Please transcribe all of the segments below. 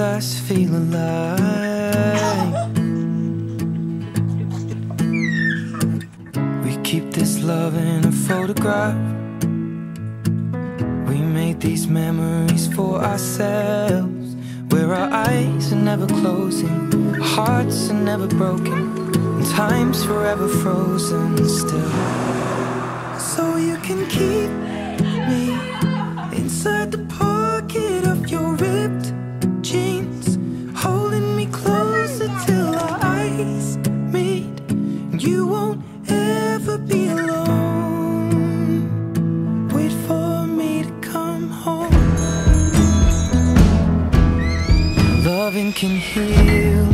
Us feel alive. We keep this love in a photograph. We made these memories for ourselves. Where our eyes are never closing, hearts are never broken, and time's forever frozen still. So you can keep me inside the pocket heal.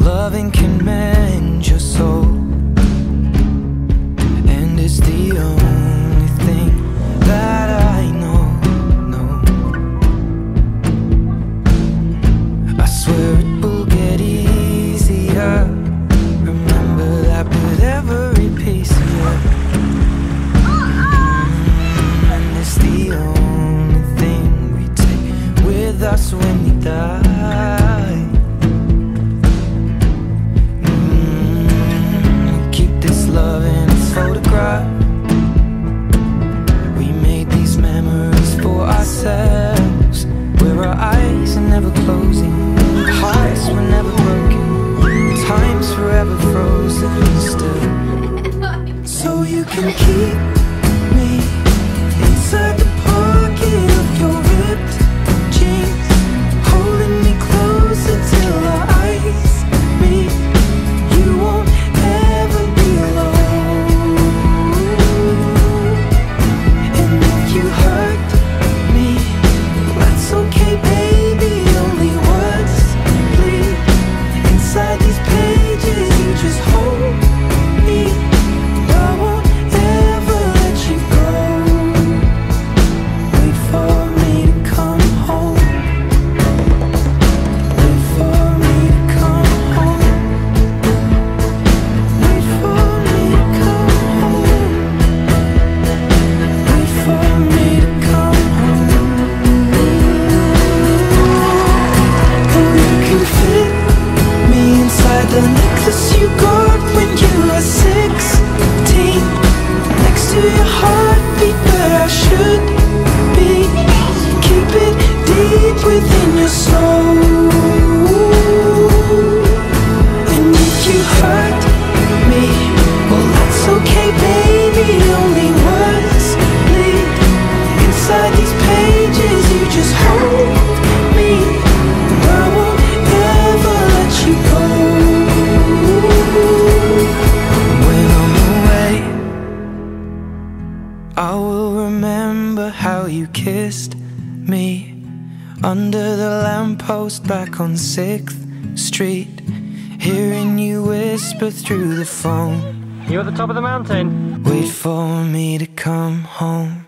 Loving can mend your soul. And it's the only thing that I know. No. I swear it will get easier. Can keep remember how you kissed me under the lamppost back on 6th Street. Hearing you whisper through the phone. You're at the top of the mountain? Wait for me to come home.